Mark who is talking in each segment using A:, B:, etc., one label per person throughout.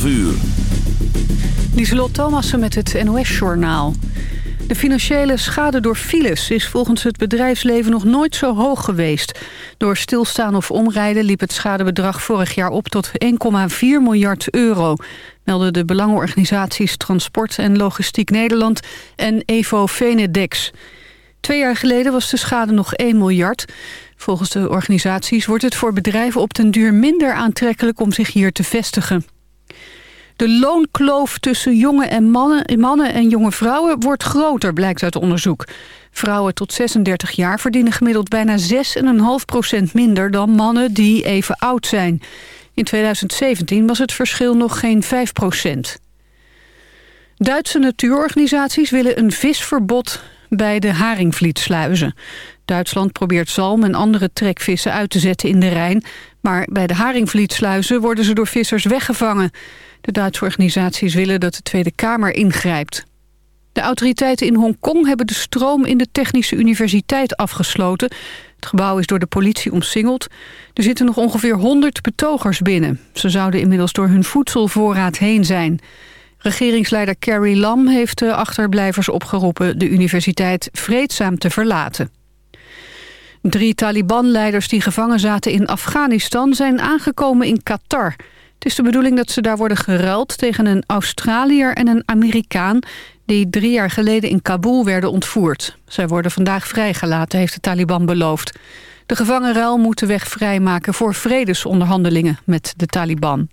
A: 12 uur.
B: Met het NOS-journaal. De financiële schade door files is volgens het bedrijfsleven nog nooit zo hoog geweest. Door stilstaan of omrijden liep het schadebedrag vorig jaar op tot 1,4 miljard euro. Melden de belangenorganisaties Transport en Logistiek Nederland en Evo Venedex. Twee jaar geleden was de schade nog 1 miljard. Volgens de organisaties wordt het voor bedrijven op den duur minder aantrekkelijk om zich hier te vestigen. De loonkloof tussen jonge en mannen, mannen en jonge vrouwen wordt groter, blijkt uit onderzoek. Vrouwen tot 36 jaar verdienen gemiddeld bijna 6,5% minder dan mannen die even oud zijn. In 2017 was het verschil nog geen 5% Duitse natuurorganisaties willen een visverbod bij de Haringvlietsluizen. Duitsland probeert zalm en andere trekvissen uit te zetten in de Rijn... maar bij de Haringvlietsluizen worden ze door vissers weggevangen. De Duitse organisaties willen dat de Tweede Kamer ingrijpt. De autoriteiten in Hongkong hebben de stroom in de Technische Universiteit afgesloten. Het gebouw is door de politie omsingeld. Er zitten nog ongeveer 100 betogers binnen. Ze zouden inmiddels door hun voedselvoorraad heen zijn. Regeringsleider Carrie Lam heeft de achterblijvers opgeroepen... de universiteit vreedzaam te verlaten. Drie Taliban-leiders die gevangen zaten in Afghanistan... zijn aangekomen in Qatar... Het is de bedoeling dat ze daar worden geruild tegen een Australiër en een Amerikaan... die drie jaar geleden in Kabul werden ontvoerd. Zij worden vandaag vrijgelaten, heeft de Taliban beloofd. De gevangenruil moet de weg vrijmaken voor vredesonderhandelingen met de Taliban.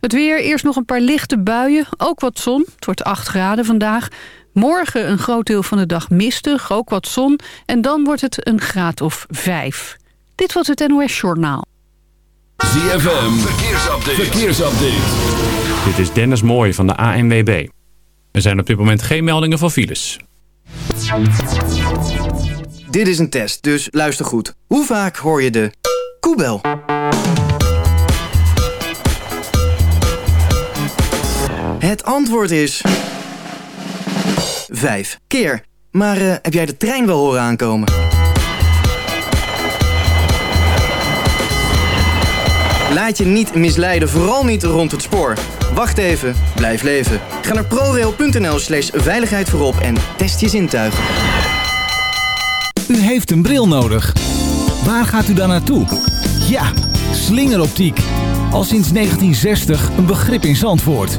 B: Het weer, eerst nog een paar lichte buien, ook wat zon. Het wordt 8 graden vandaag. Morgen een groot deel van de dag mistig, ook wat zon. En dan wordt het een graad of 5. Dit was het NOS Journaal.
A: ZFM, verkeersupdate. verkeersupdate.
C: Dit is Dennis Mooij van de ANWB. Er zijn op dit moment geen meldingen van files.
D: Dit is een test, dus luister goed. Hoe vaak hoor je de koebel? Het antwoord is... Vijf keer. Maar uh, heb jij de trein wel horen aankomen? Laat je niet misleiden, vooral niet rond het spoor. Wacht even, blijf leven. Ga naar prorail.nl slash veiligheid voorop en test je zintuigen.
E: U heeft een bril nodig. Waar gaat u dan naartoe? Ja, slingeroptiek. Al sinds 1960 een begrip in Zandvoort.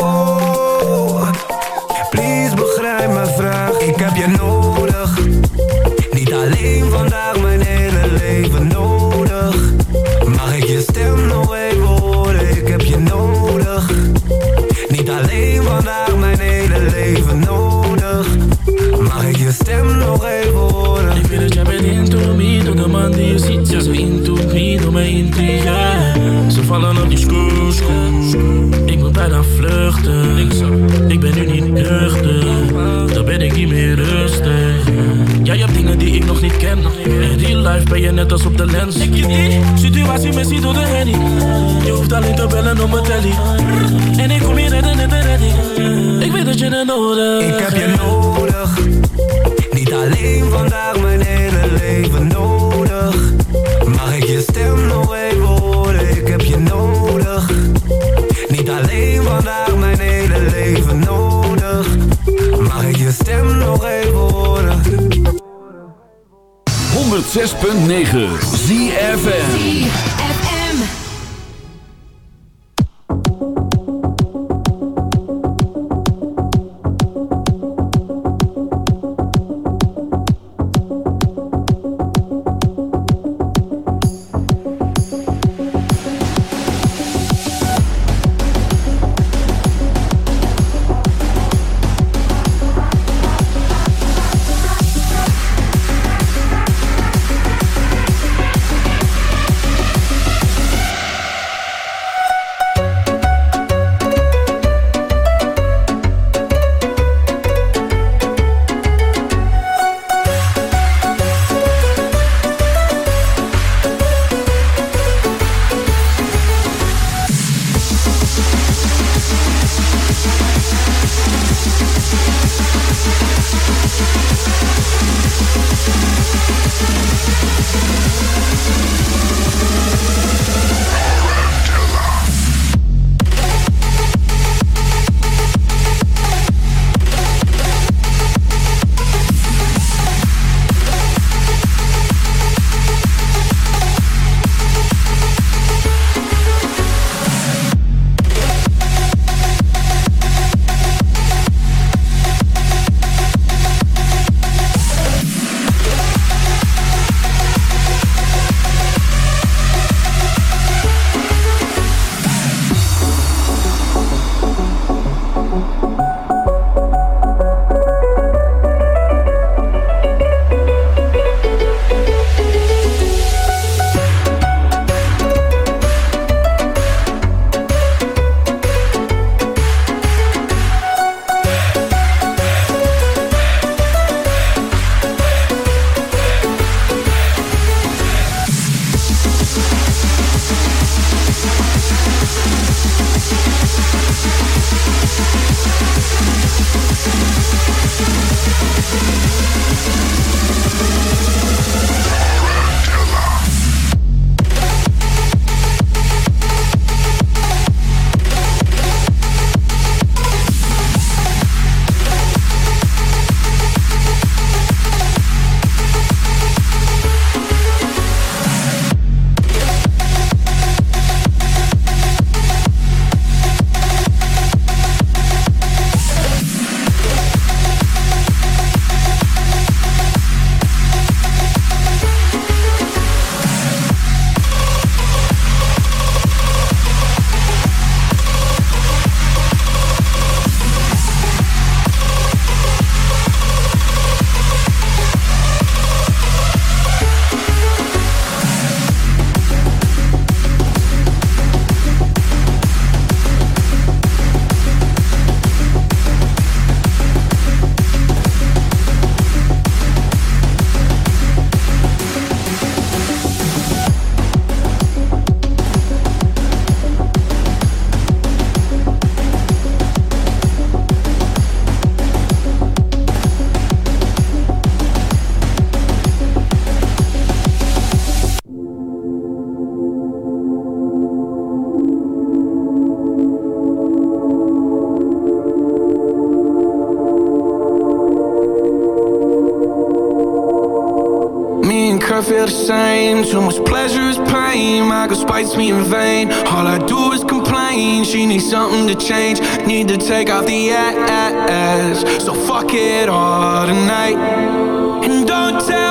F: je nodig, niet alleen vandaag, mijn hele leven nodig. Mag ik je stem nog even horen? Ik heb je nodig, niet alleen vandaag, mijn hele leven nodig. Mag ik je stem nog even horen?
G: Ik weet dat jij bent into me, door de man die je ziet, ja zo into me, door mijn intrigue. Ze vallen op die screw, Ik moet bijna vluchten, ik ben nu niet nuchter, ik niet meer rustig. Jij hebt dingen die ik nog niet ken, in real life ben je net als op de lens. Ik je die situatie missie door de henny, je hoeft alleen te bellen op mijn telly. En ik kom hier redden in de redding. je het nodig
F: Ik heb je nodig Niet alleen vandaag, mijn hele leven nodig
A: 106.9 ZFM.
H: Spites me in vain. All I do is complain. She needs something to change. Need to take off the ass. So fuck it all tonight. And don't tell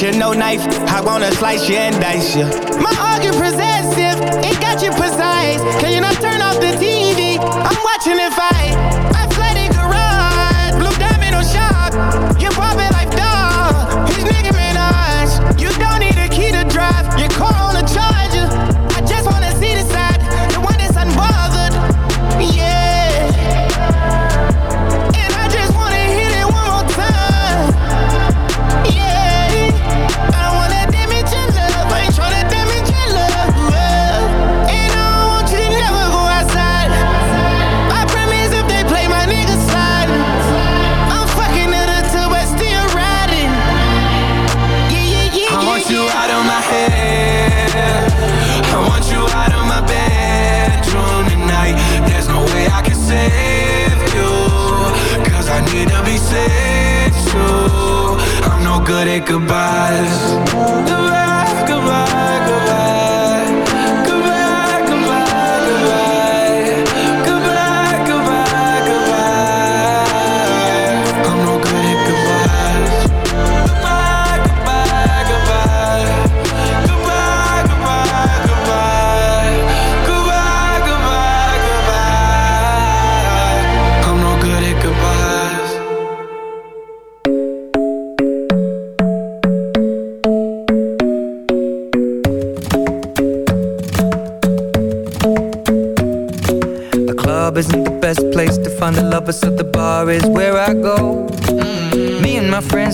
H: You, no knife. I wanna slice you and dice you. My argument possessive, goodbyes.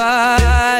I: goodbye.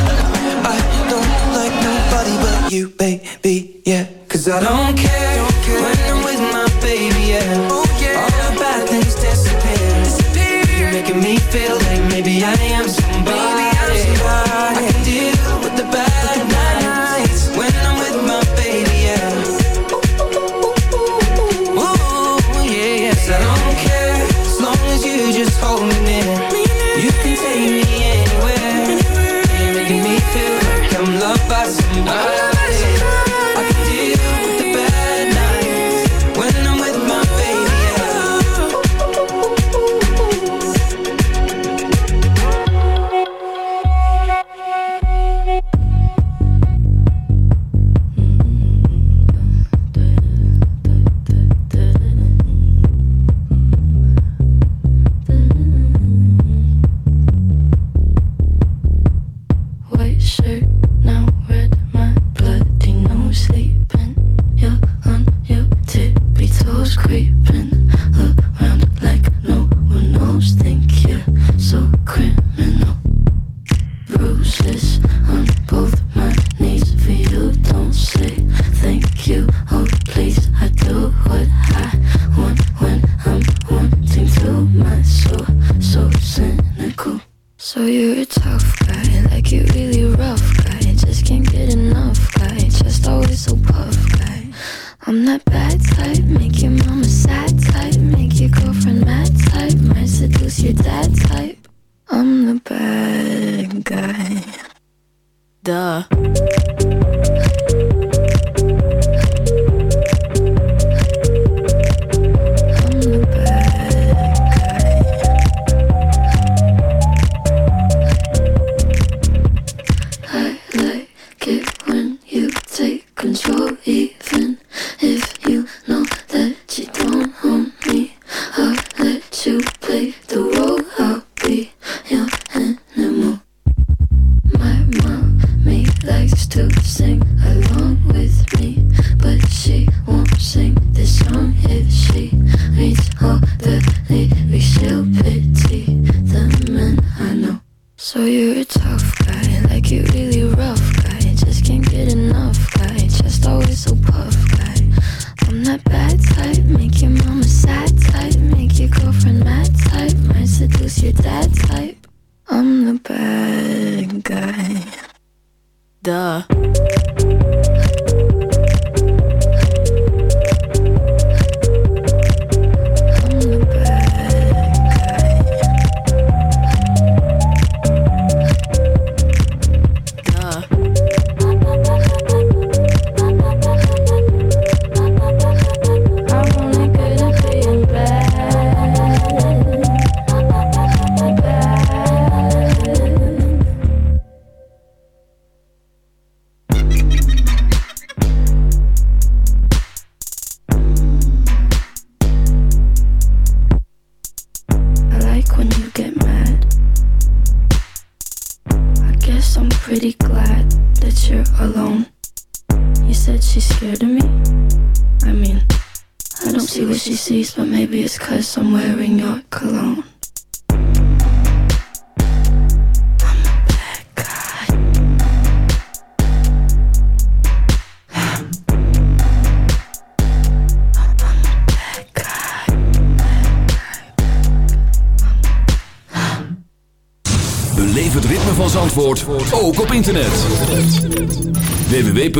I: I
J: now.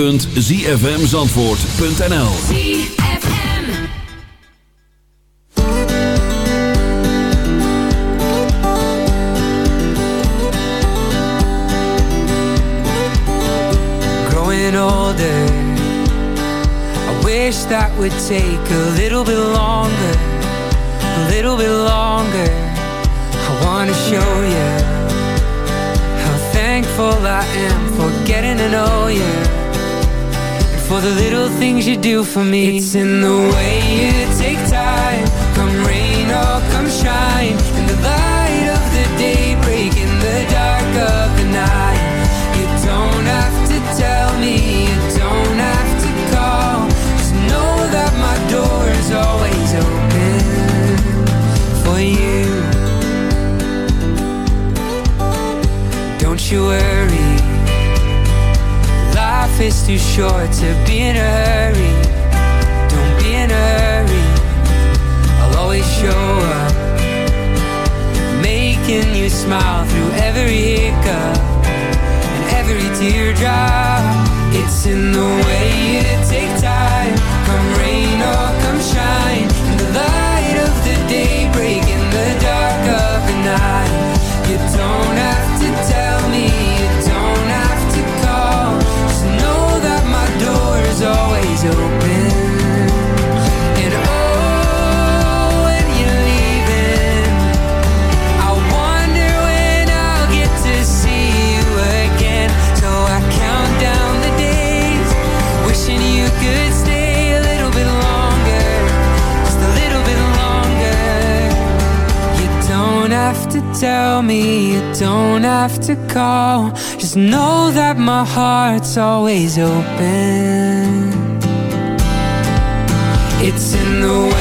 A: www.zfmzandvoort.nl
K: Growing older I wish that would take a little bit the little things you do for me. It's in the way you have to go. Just know that my heart's always open It's in the way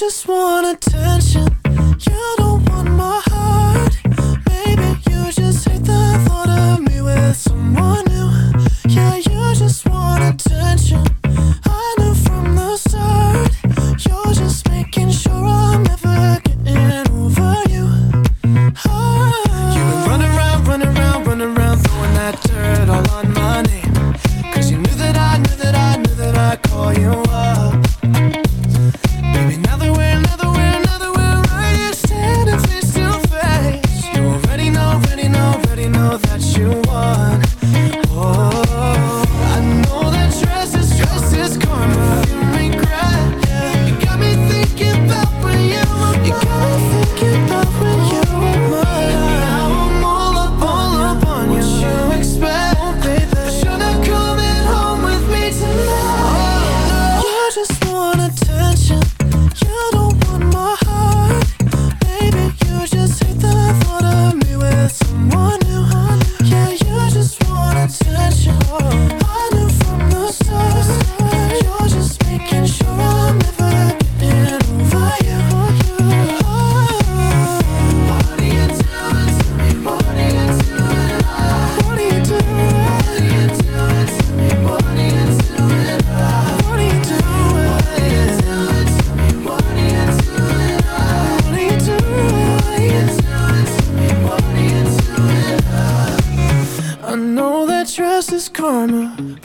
L: just want attention.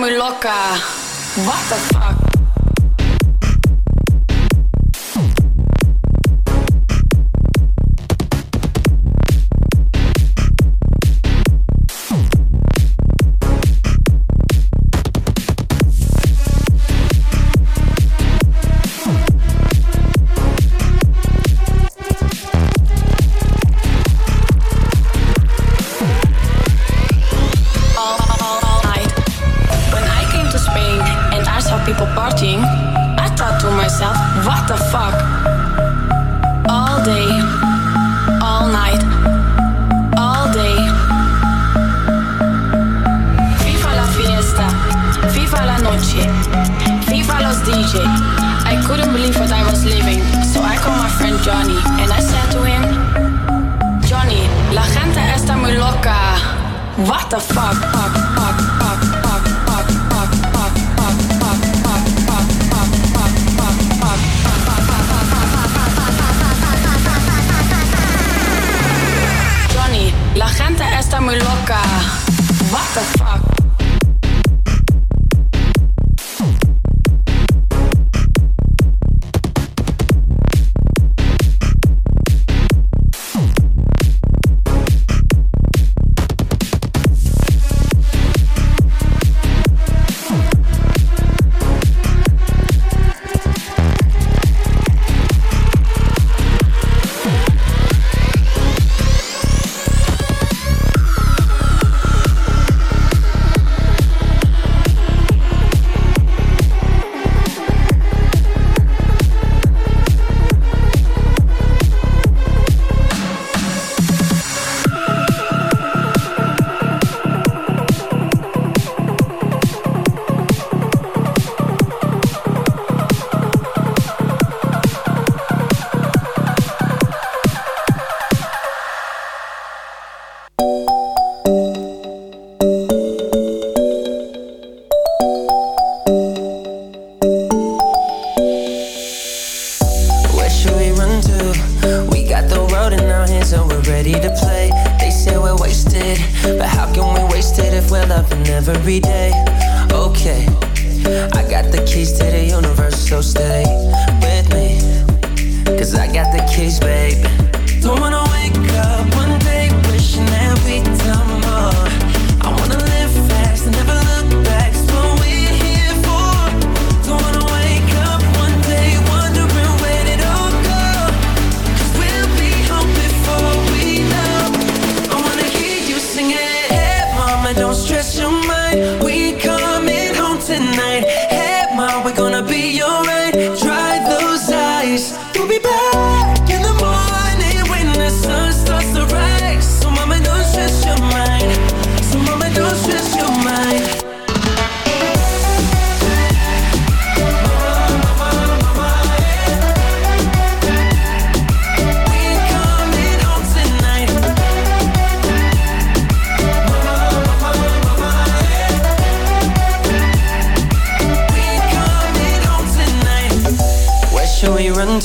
M: got loca. What the fuck?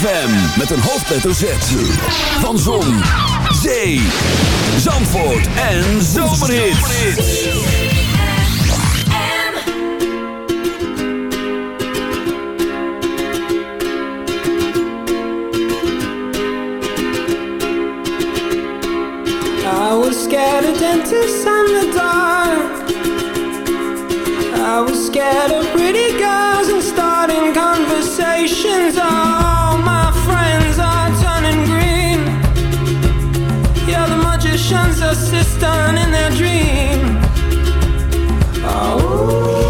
I: ZFM met een
A: hoofdletter Z. Van Zon, Zee, Zandvoort en Zomerhit.
N: I was scared of dentists and the dark. I was scared of pretty girls and starting conversations. Oh. assistant in their dream. Oh.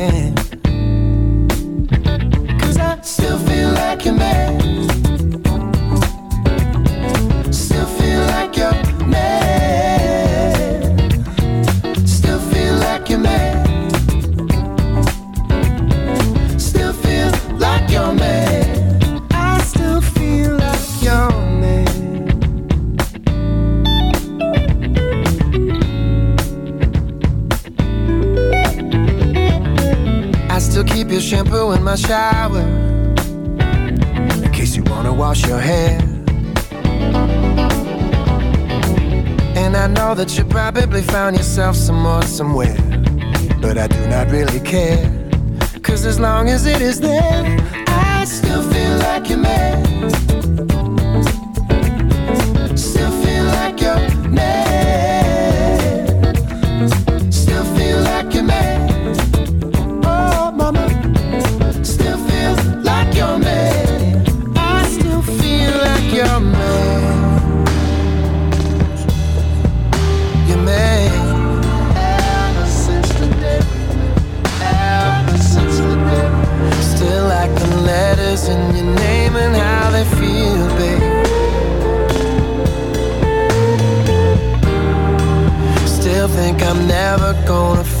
O: Never gonna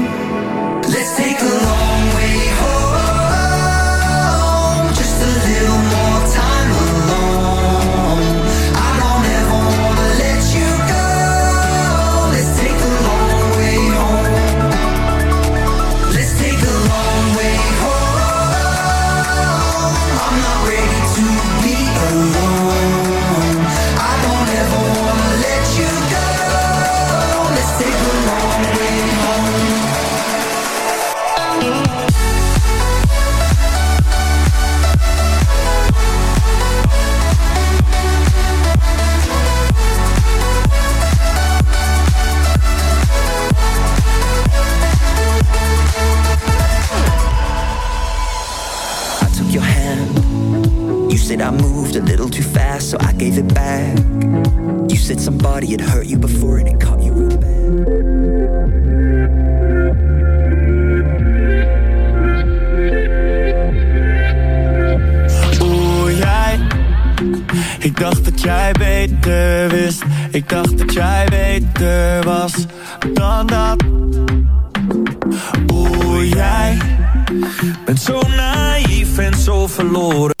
P: It back. You said somebody had hurt you before and it caught you real bad.
L: Oeh, jij. Ik dacht dat jij beter wist. Ik dacht dat jij beter was dan dat. Oeh, jij. Bent zo naïef en zo verloren.